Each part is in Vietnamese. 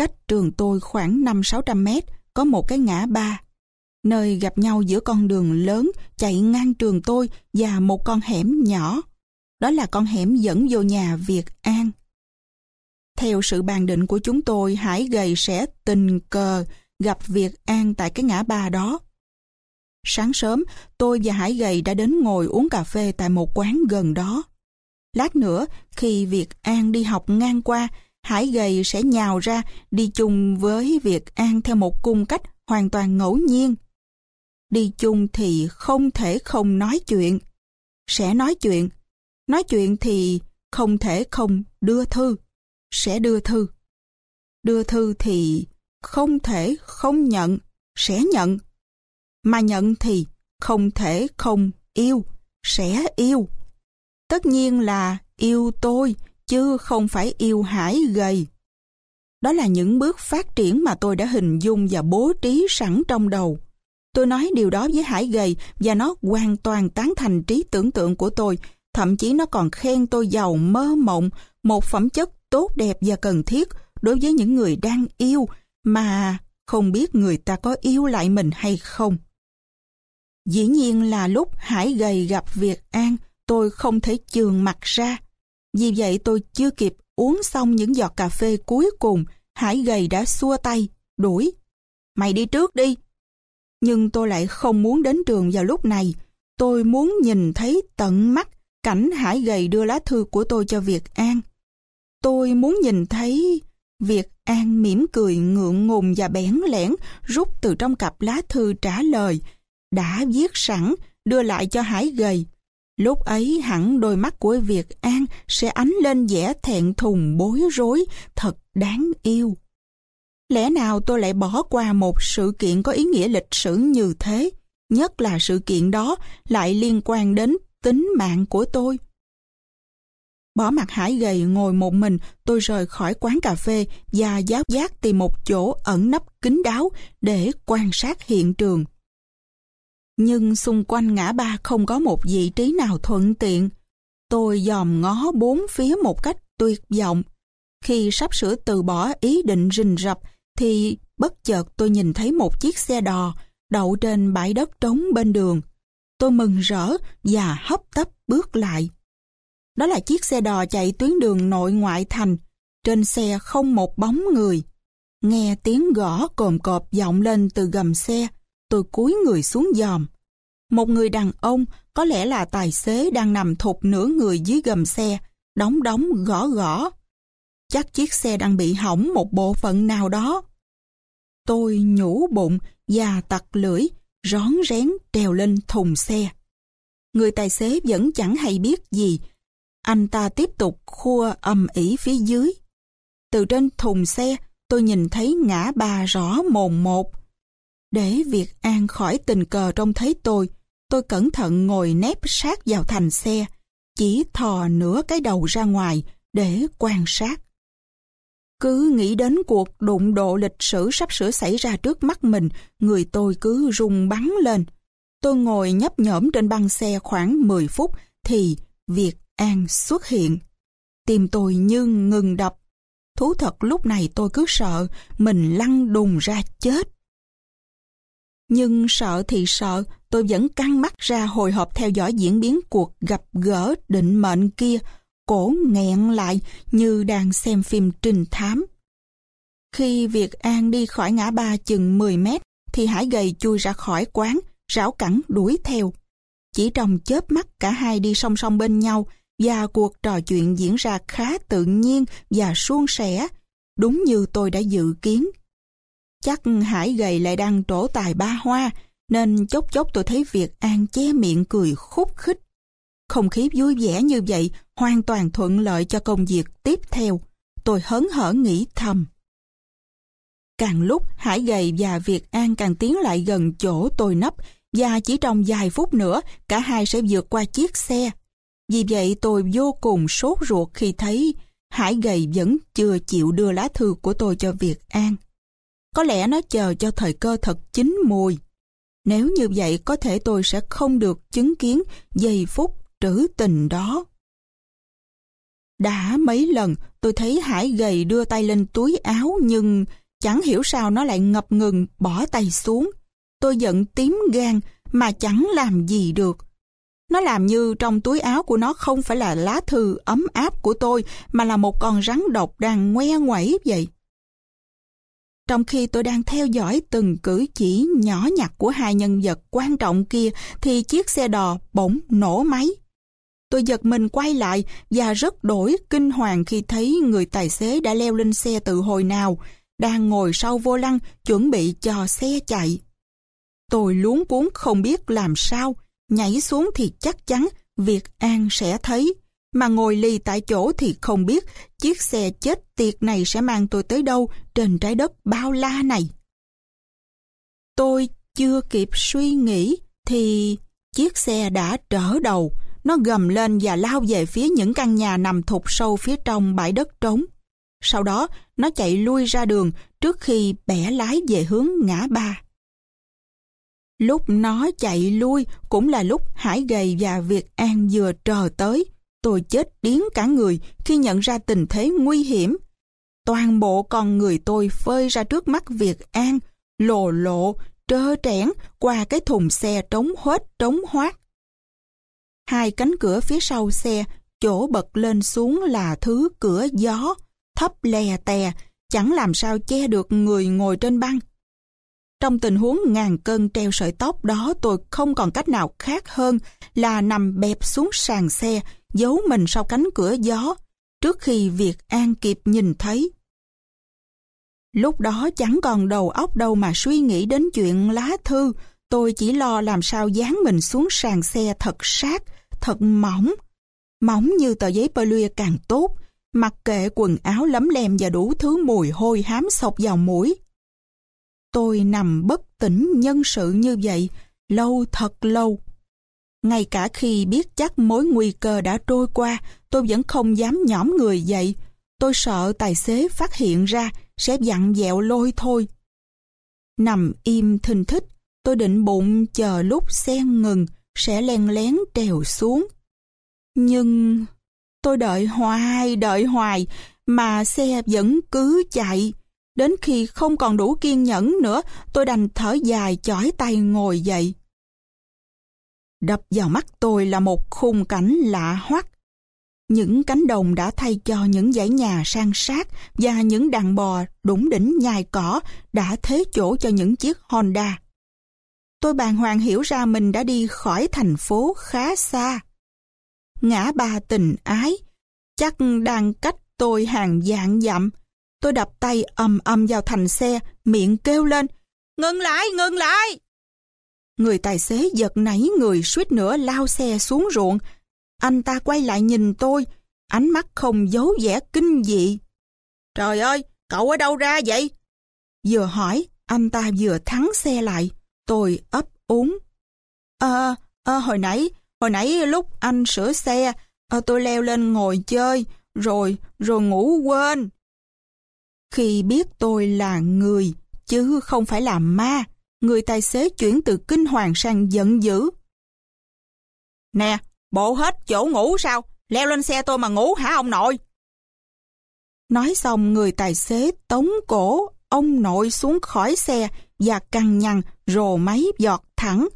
cách trường tôi khoảng 5-600 mét, có một cái ngã ba. Nơi gặp nhau giữa con đường lớn chạy ngang trường tôi và một con hẻm nhỏ. Đó là con hẻm dẫn vô nhà Việt An. Theo sự bàn định của chúng tôi, Hải Gầy sẽ tình cờ gặp Việt An tại cái ngã ba đó. Sáng sớm, tôi và Hải Gầy đã đến ngồi uống cà phê tại một quán gần đó. Lát nữa, khi Việt An đi học ngang qua, Hải Gầy sẽ nhào ra đi chung với việc An theo một cung cách hoàn toàn ngẫu nhiên. Đi chung thì không thể không nói chuyện. Sẽ nói chuyện. Nói chuyện thì không thể không đưa thư. Sẽ đưa thư. Đưa thư thì không thể không nhận. Sẽ nhận. Mà nhận thì không thể không yêu. Sẽ yêu. Tất nhiên là yêu tôi, chứ không phải yêu hải gầy. Đó là những bước phát triển mà tôi đã hình dung và bố trí sẵn trong đầu. Tôi nói điều đó với Hải gầy và nó hoàn toàn tán thành trí tưởng tượng của tôi, thậm chí nó còn khen tôi giàu mơ mộng, một phẩm chất tốt đẹp và cần thiết đối với những người đang yêu mà không biết người ta có yêu lại mình hay không. Dĩ nhiên là lúc Hải gầy gặp Việt An, tôi không thể trường mặt ra. Vì vậy tôi chưa kịp uống xong những giọt cà phê cuối cùng, Hải gầy đã xua tay, đuổi. Mày đi trước đi. Nhưng tôi lại không muốn đến trường vào lúc này. Tôi muốn nhìn thấy tận mắt cảnh Hải gầy đưa lá thư của tôi cho Việt An. Tôi muốn nhìn thấy Việt An mỉm cười ngượng ngùng và bẽn lẽn rút từ trong cặp lá thư trả lời đã viết sẵn đưa lại cho Hải gầy. Lúc ấy hẳn đôi mắt của Việt An sẽ ánh lên vẻ thẹn thùng bối rối, thật đáng yêu. Lẽ nào tôi lại bỏ qua một sự kiện có ý nghĩa lịch sử như thế, nhất là sự kiện đó lại liên quan đến tính mạng của tôi. Bỏ mặt hải gầy ngồi một mình, tôi rời khỏi quán cà phê và giáo giác tìm một chỗ ẩn nấp kín đáo để quan sát hiện trường. Nhưng xung quanh ngã ba không có một vị trí nào thuận tiện. Tôi dòm ngó bốn phía một cách tuyệt vọng. Khi sắp sửa từ bỏ ý định rình rập, thì bất chợt tôi nhìn thấy một chiếc xe đò đậu trên bãi đất trống bên đường. Tôi mừng rỡ và hấp tấp bước lại. Đó là chiếc xe đò chạy tuyến đường nội ngoại thành. Trên xe không một bóng người. Nghe tiếng gõ cồm cộp vọng lên từ gầm xe, tôi cúi người xuống dòm. Một người đàn ông, có lẽ là tài xế đang nằm thụt nửa người dưới gầm xe, đóng đóng gõ gõ. Chắc chiếc xe đang bị hỏng một bộ phận nào đó. Tôi nhủ bụng và tặc lưỡi, rón rén trèo lên thùng xe. Người tài xế vẫn chẳng hay biết gì. Anh ta tiếp tục khua ầm ỉ phía dưới. Từ trên thùng xe, tôi nhìn thấy ngã ba rõ mồn một. Để việc An khỏi tình cờ trông thấy tôi, tôi cẩn thận ngồi nép sát vào thành xe, chỉ thò nửa cái đầu ra ngoài để quan sát. Cứ nghĩ đến cuộc đụng độ lịch sử sắp sửa xảy ra trước mắt mình, người tôi cứ rung bắn lên. Tôi ngồi nhấp nhổm trên băng xe khoảng 10 phút thì Việt An xuất hiện. Tim tôi như ngừng đập. Thú thật lúc này tôi cứ sợ mình lăn đùng ra chết. Nhưng sợ thì sợ, tôi vẫn căng mắt ra hồi hộp theo dõi diễn biến cuộc gặp gỡ định mệnh kia, cổ nghẹn lại như đang xem phim trinh thám. Khi Việt An đi khỏi ngã ba chừng 10 mét, thì Hải gầy chui ra khỏi quán, rảo cẳng đuổi theo. Chỉ trong chớp mắt cả hai đi song song bên nhau và cuộc trò chuyện diễn ra khá tự nhiên và suôn sẻ, đúng như tôi đã dự kiến. Chắc Hải gầy lại đang trổ tài ba hoa, nên chốc chốc tôi thấy Việt An che miệng cười khúc khích. Không khí vui vẻ như vậy hoàn toàn thuận lợi cho công việc tiếp theo. Tôi hớn hở nghĩ thầm. Càng lúc Hải Gầy và Việt An càng tiến lại gần chỗ tôi nấp và chỉ trong vài phút nữa cả hai sẽ vượt qua chiếc xe. Vì vậy tôi vô cùng sốt ruột khi thấy Hải Gầy vẫn chưa chịu đưa lá thư của tôi cho Việt An. Có lẽ nó chờ cho thời cơ thật chín mùi. Nếu như vậy, có thể tôi sẽ không được chứng kiến giây phút trữ tình đó. Đã mấy lần, tôi thấy Hải gầy đưa tay lên túi áo, nhưng chẳng hiểu sao nó lại ngập ngừng, bỏ tay xuống. Tôi giận tím gan, mà chẳng làm gì được. Nó làm như trong túi áo của nó không phải là lá thư ấm áp của tôi, mà là một con rắn độc đang ngoe ngoẩy vậy. Trong khi tôi đang theo dõi từng cử chỉ nhỏ nhặt của hai nhân vật quan trọng kia thì chiếc xe đò bỗng nổ máy. Tôi giật mình quay lại và rất đổi kinh hoàng khi thấy người tài xế đã leo lên xe từ hồi nào, đang ngồi sau vô lăng chuẩn bị cho xe chạy. Tôi luống cuốn không biết làm sao, nhảy xuống thì chắc chắn Việt An sẽ thấy, mà ngồi lì tại chỗ thì không biết chiếc xe chết tiệt này sẽ mang tôi tới đâu trên trái đất bao la này. Tôi chưa kịp suy nghĩ thì chiếc xe đã trở đầu, nó gầm lên và lao về phía những căn nhà nằm thụt sâu phía trong bãi đất trống. Sau đó, nó chạy lui ra đường trước khi bẻ lái về hướng ngã ba. Lúc nó chạy lui cũng là lúc Hải Gầy và Việt An vừa trờ tới. Tôi chết điếng cả người khi nhận ra tình thế nguy hiểm. Toàn bộ con người tôi phơi ra trước mắt Việt An, lồ lộ, trơ trẽn qua cái thùng xe trống hết trống hoát. Hai cánh cửa phía sau xe, chỗ bật lên xuống là thứ cửa gió, thấp lè tè, chẳng làm sao che được người ngồi trên băng. Trong tình huống ngàn cân treo sợi tóc đó tôi không còn cách nào khác hơn là nằm bẹp xuống sàn xe, giấu mình sau cánh cửa gió, trước khi Việt An kịp nhìn thấy. Lúc đó chẳng còn đầu óc đâu mà suy nghĩ đến chuyện lá thư, tôi chỉ lo làm sao dán mình xuống sàn xe thật sát, thật mỏng. Mỏng như tờ giấy polyê càng tốt, mặc kệ quần áo lấm lem và đủ thứ mùi hôi hám sộc vào mũi. Tôi nằm bất tỉnh nhân sự như vậy, lâu thật lâu. Ngay cả khi biết chắc mối nguy cơ đã trôi qua, tôi vẫn không dám nhõm người dậy. Tôi sợ tài xế phát hiện ra, sẽ dặn dẹo lôi thôi. Nằm im thình thích, tôi định bụng chờ lúc xe ngừng, sẽ len lén trèo xuống. Nhưng tôi đợi hoài, đợi hoài, mà xe vẫn cứ chạy. Đến khi không còn đủ kiên nhẫn nữa, tôi đành thở dài chỏi tay ngồi dậy. Đập vào mắt tôi là một khung cảnh lạ hoắc. Những cánh đồng đã thay cho những dãy nhà sang sát và những đàn bò đủng đỉnh nhai cỏ đã thế chỗ cho những chiếc Honda. Tôi bàng hoàng hiểu ra mình đã đi khỏi thành phố khá xa. Ngã ba tình ái, chắc đang cách tôi hàng dạng dặm, Tôi đập tay ầm ầm vào thành xe, miệng kêu lên, ngừng lại, ngừng lại. Người tài xế giật nảy người suýt nữa lao xe xuống ruộng. Anh ta quay lại nhìn tôi, ánh mắt không giấu vẻ kinh dị. Trời ơi, cậu ở đâu ra vậy? Vừa hỏi, anh ta vừa thắng xe lại. Tôi ấp úng. Ờ, à, hồi nãy, hồi nãy lúc anh sửa xe, à, tôi leo lên ngồi chơi, rồi, rồi ngủ quên. Khi biết tôi là người, chứ không phải là ma, người tài xế chuyển từ kinh hoàng sang giận dữ. Nè, bộ hết chỗ ngủ sao? Leo lên xe tôi mà ngủ hả ông nội? Nói xong người tài xế tống cổ ông nội xuống khỏi xe và căng nhằn rồ máy giọt thẳng.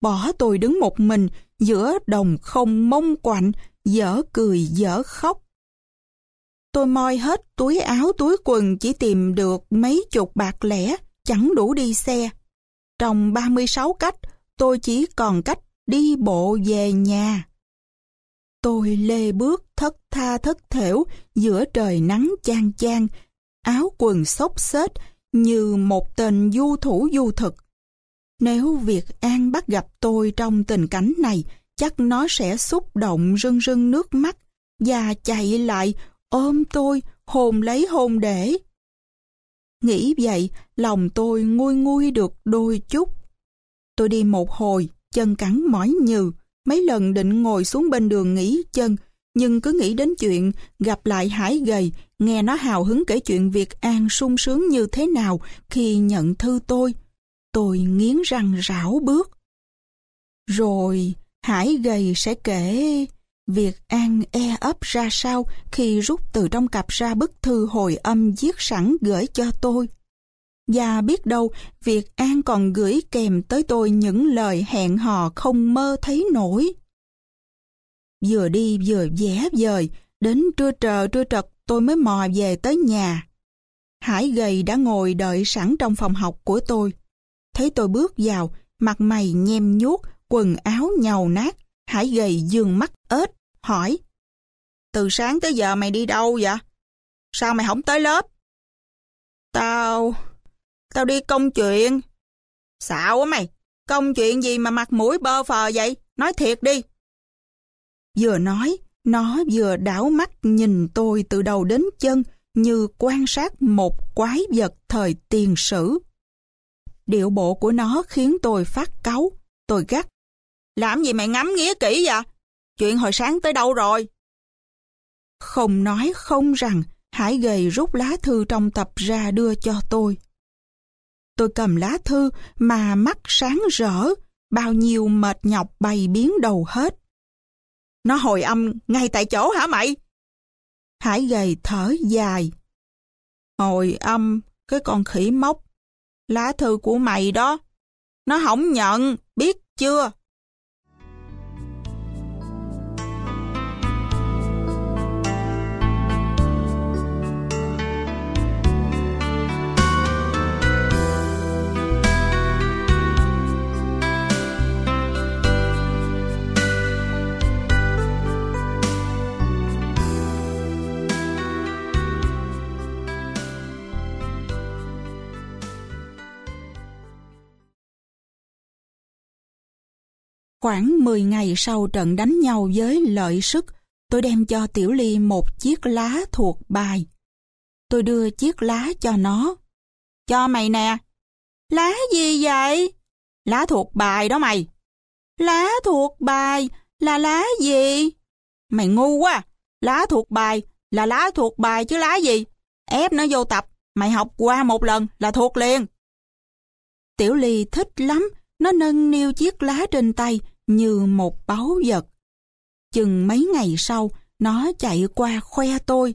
Bỏ tôi đứng một mình giữa đồng không mông quạnh, dở cười dở khóc. Tôi moi hết túi áo túi quần chỉ tìm được mấy chục bạc lẻ, chẳng đủ đi xe. Trong 36 cách, tôi chỉ còn cách đi bộ về nhà. Tôi lê bước thất tha thất thểu giữa trời nắng chang chang, áo quần xốc xếch như một tên du thủ du thực. Nếu Việt An bắt gặp tôi trong tình cảnh này, chắc nó sẽ xúc động rưng rưng nước mắt và chạy lại ôm tôi, hồn lấy hồn để. Nghĩ vậy, lòng tôi nguôi nguôi được đôi chút. Tôi đi một hồi, chân cắn mỏi nhừ, mấy lần định ngồi xuống bên đường nghỉ chân, nhưng cứ nghĩ đến chuyện gặp lại Hải gầy, nghe nó hào hứng kể chuyện Việt An sung sướng như thế nào khi nhận thư tôi. Tôi nghiến răng rảo bước. Rồi Hải gầy sẽ kể Việc An e ấp ra sao khi rút từ trong cặp ra bức thư hồi âm viết sẵn gửi cho tôi. Và biết đâu, việc An còn gửi kèm tới tôi những lời hẹn hò không mơ thấy nổi. Vừa đi vừa vẽ vời, đến trưa trờ trưa trật tôi mới mò về tới nhà. Hải gầy đã ngồi đợi sẵn trong phòng học của tôi. Thấy tôi bước vào, mặt mày nhem nhuốc, quần áo nhàu nát, Hải gầy dương mắt ếch, hỏi. Từ sáng tới giờ mày đi đâu vậy? Sao mày không tới lớp? Tao... Tao đi công chuyện. Xạo quá mày, công chuyện gì mà mặt mũi bơ phờ vậy? Nói thiệt đi. Vừa nói, nó vừa đảo mắt nhìn tôi từ đầu đến chân như quan sát một quái vật thời tiền sử. Điệu bộ của nó khiến tôi phát cáu, tôi gắt. Làm gì mày ngắm nghía kỹ vậy? Chuyện hồi sáng tới đâu rồi? Không nói không rằng, Hải gầy rút lá thư trong tập ra đưa cho tôi. Tôi cầm lá thư mà mắt sáng rỡ, bao nhiêu mệt nhọc bày biến đầu hết. Nó hồi âm ngay tại chỗ hả mày? Hải gầy thở dài. Hồi âm, cái con khỉ mốc. Lá thư của mày đó. Nó không nhận, biết chưa? Khoảng 10 ngày sau trận đánh nhau với lợi sức, tôi đem cho Tiểu Ly một chiếc lá thuộc bài. Tôi đưa chiếc lá cho nó. Cho mày nè. Lá gì vậy? Lá thuộc bài đó mày. Lá thuộc bài là lá gì? Mày ngu quá. Lá thuộc bài là lá thuộc bài chứ lá gì? Ép nó vô tập, mày học qua một lần là thuộc liền. Tiểu Ly thích lắm, nó nâng niu chiếc lá trên tay như một báu vật. Chừng mấy ngày sau, nó chạy qua khoe tôi.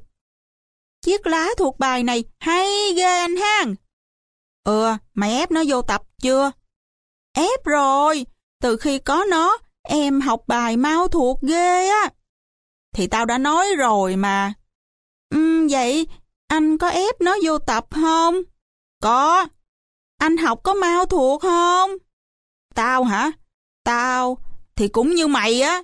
Chiếc lá thuộc bài này hay ghê anh hang. Ừ, mày ép nó vô tập chưa? Ép rồi, từ khi có nó, em học bài mau thuộc ghê á. Thì tao đã nói rồi mà. Ừ, vậy anh có ép nó vô tập không? Có. Anh học có mau thuộc không? Tao hả? Tao thì cũng như mày á.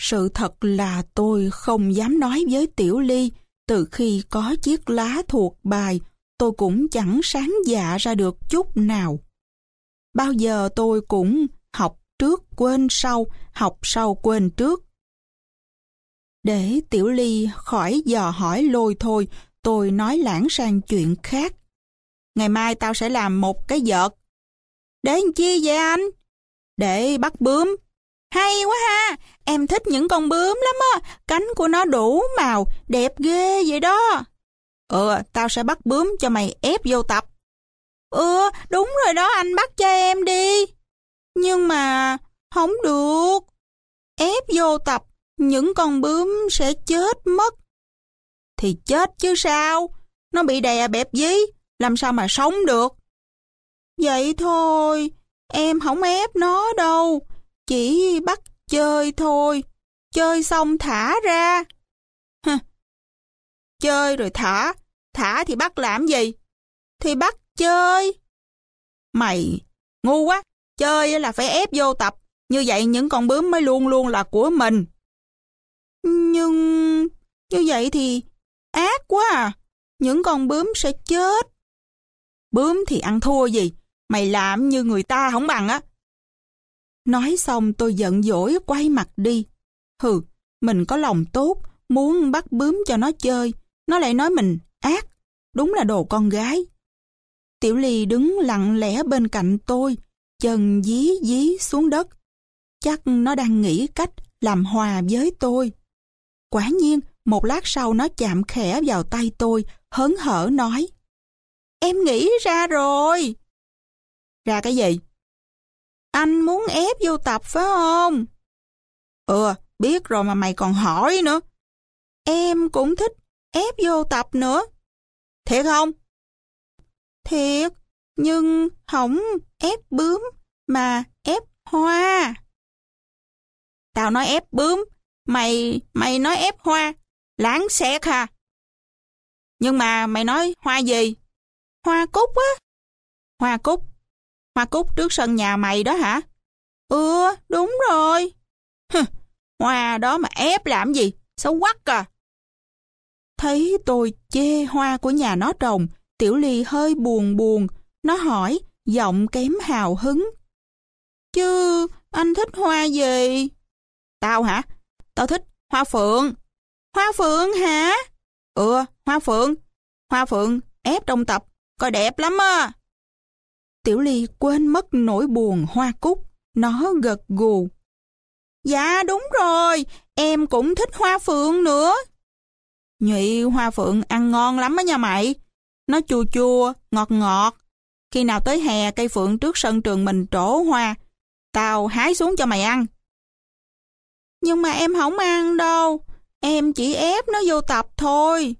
Sự thật là tôi không dám nói với Tiểu Ly, từ khi có chiếc lá thuộc bài, tôi cũng chẳng sáng dạ ra được chút nào. Bao giờ tôi cũng học trước quên sau, học sau quên trước. Để Tiểu Ly khỏi dò hỏi lôi thôi, tôi nói lãng sang chuyện khác. Ngày mai tao sẽ làm một cái vợt. Để làm chi vậy anh? Để bắt bướm. Hay quá ha, em thích những con bướm lắm á, cánh của nó đủ màu, đẹp ghê vậy đó. Ừ, tao sẽ bắt bướm cho mày ép vô tập. Ừ, đúng rồi đó, anh bắt cho em đi. Nhưng mà, không được. Ép vô tập, những con bướm sẽ chết mất. Thì chết chứ sao, nó bị đè bẹp dí, làm sao mà sống được. Vậy thôi, Em không ép nó đâu, chỉ bắt chơi thôi. Chơi xong thả ra. Hừ. Chơi rồi thả, thả thì bắt làm gì? Thì bắt chơi. Mày ngu quá, chơi là phải ép vô tập, như vậy những con bướm mới luôn luôn là của mình. Nhưng như vậy thì ác quá à, những con bướm sẽ chết. Bướm thì ăn thua gì, Mày làm như người ta không bằng á. Nói xong tôi giận dỗi quay mặt đi. Hừ, mình có lòng tốt, muốn bắt bướm cho nó chơi. Nó lại nói mình ác, đúng là đồ con gái. Tiểu Ly đứng lặng lẽ bên cạnh tôi, chân dí dí xuống đất. Chắc nó đang nghĩ cách làm hòa với tôi. Quả nhiên, một lát sau nó chạm khẽ vào tay tôi, hớn hở nói. Em nghĩ ra rồi. Ra cái gì? Anh muốn ép vô tập phải không? Ừ, biết rồi mà mày còn hỏi nữa. Em cũng thích ép vô tập nữa. Thiệt không? Thiệt, nhưng không ép bướm mà ép hoa. Tao nói ép bướm, mày mày nói ép hoa, lãng xẹt hả? Nhưng mà mày nói hoa gì? Hoa cúc á. Hoa cúc. Hoa cúc trước sân nhà mày đó hả? Ừ, đúng rồi. Hừ, hoa đó mà ép làm gì? Xấu quắc à. Thấy tôi chê hoa của nhà nó trồng, Tiểu Ly hơi buồn buồn. Nó hỏi, giọng kém hào hứng. Chứ anh thích hoa gì? Tao hả? Tao thích hoa phượng. Hoa phượng hả? Ừ, hoa phượng. Hoa phượng ép trong tập, coi đẹp lắm á. Tiểu Ly quên mất nỗi buồn hoa cúc. Nó gật gù. Dạ đúng rồi, em cũng thích hoa phượng nữa. Nhụy hoa phượng ăn ngon lắm á nha mày. Nó chua chua, ngọt ngọt. Khi nào tới hè cây phượng trước sân trường mình trổ hoa, tao hái xuống cho mày ăn. Nhưng mà em không ăn đâu, em chỉ ép nó vô tập thôi.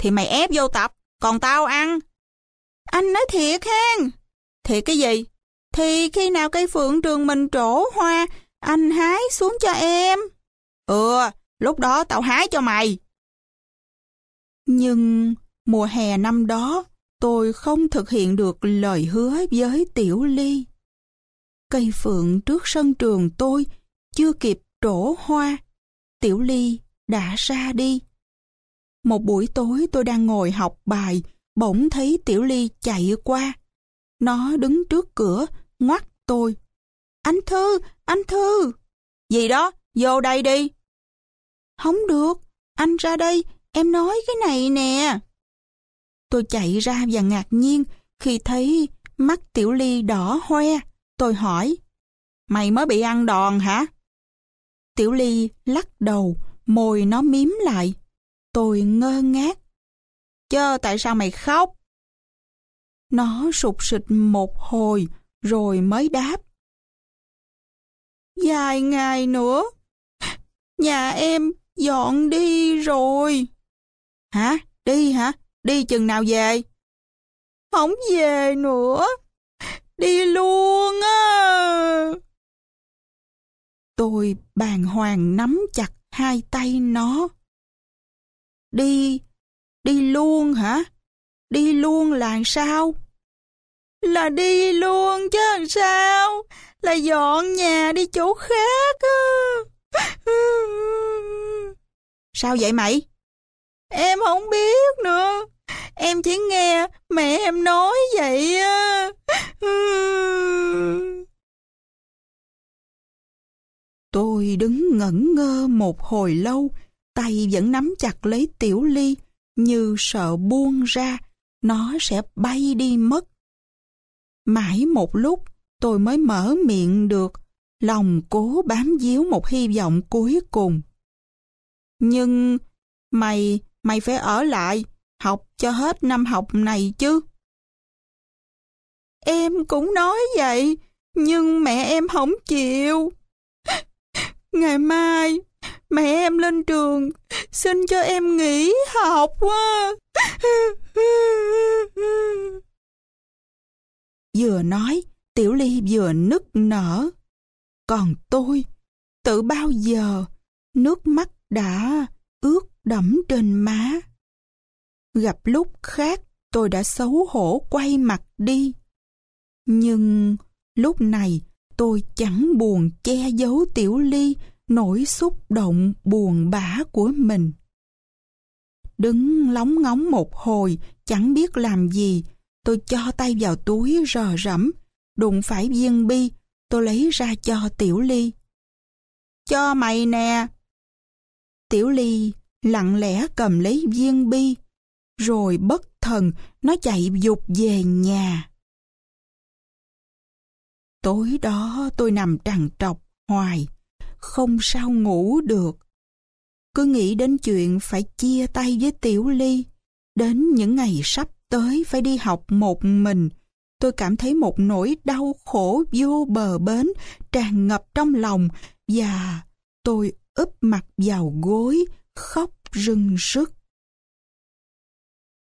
Thì mày ép vô tập, còn tao ăn. Anh nói thiệt hen. Thiệt cái gì? Thì khi nào cây phượng trường mình trổ hoa, anh hái xuống cho em. Ừ, lúc đó tao hái cho mày. Nhưng mùa hè năm đó, tôi không thực hiện được lời hứa với Tiểu Ly. Cây phượng trước sân trường tôi chưa kịp trổ hoa, Tiểu Ly đã ra đi. Một buổi tối tôi đang ngồi học bài, bỗng thấy Tiểu Ly chạy qua. Nó đứng trước cửa, ngoắt tôi. Anh Thư, anh Thư. Gì đó, vô đây đi. Không được, anh ra đây, em nói cái này nè. Tôi chạy ra và ngạc nhiên khi thấy mắt Tiểu Ly đỏ hoe. Tôi hỏi, mày mới bị ăn đòn hả? Tiểu Ly lắc đầu, môi nó miếm lại. Tôi ngơ ngác. Chơ tại sao mày khóc? Nó sụt sịt một hồi rồi mới đáp. dài ngày nữa, nhà em dọn đi rồi. Hả? Đi hả? Đi chừng nào về? Không về nữa. Đi luôn á. Tôi bàng hoàng nắm chặt hai tay nó. Đi, đi luôn hả? Đi luôn là sao? Là đi luôn chứ làm sao? Là dọn nhà đi chỗ khác á. Sao vậy mày? Em không biết nữa. Em chỉ nghe mẹ em nói vậy á. Tôi đứng ngẩn ngơ một hồi lâu, tay vẫn nắm chặt lấy tiểu ly, như sợ buông ra, nó sẽ bay đi mất. Mãi một lúc, tôi mới mở miệng được, lòng cố bám díu một hy vọng cuối cùng. Nhưng mày, mày phải ở lại, học cho hết năm học này chứ. Em cũng nói vậy, nhưng mẹ em không chịu. Ngày mai, mẹ em lên trường, xin cho em nghỉ học quá. Vừa nói, Tiểu Ly vừa nức nở. Còn tôi, tự bao giờ, nước mắt đã ướt đẫm trên má. Gặp lúc khác, tôi đã xấu hổ quay mặt đi. Nhưng lúc này, tôi chẳng buồn che giấu Tiểu Ly nỗi xúc động buồn bã của mình. Đứng lóng ngóng một hồi, chẳng biết làm gì, tôi cho tay vào túi rò rẫm, đụng phải viên bi, tôi lấy ra cho Tiểu Ly. Cho mày nè. Tiểu Ly lặng lẽ cầm lấy viên bi, rồi bất thần nó chạy dục về nhà. Tối đó tôi nằm trằn trọc hoài, không sao ngủ được. Cứ nghĩ đến chuyện phải chia tay với Tiểu Ly, đến những ngày sắp tới phải đi học một mình, tôi cảm thấy một nỗi đau khổ vô bờ bến tràn ngập trong lòng và tôi úp mặt vào gối, khóc rưng rức.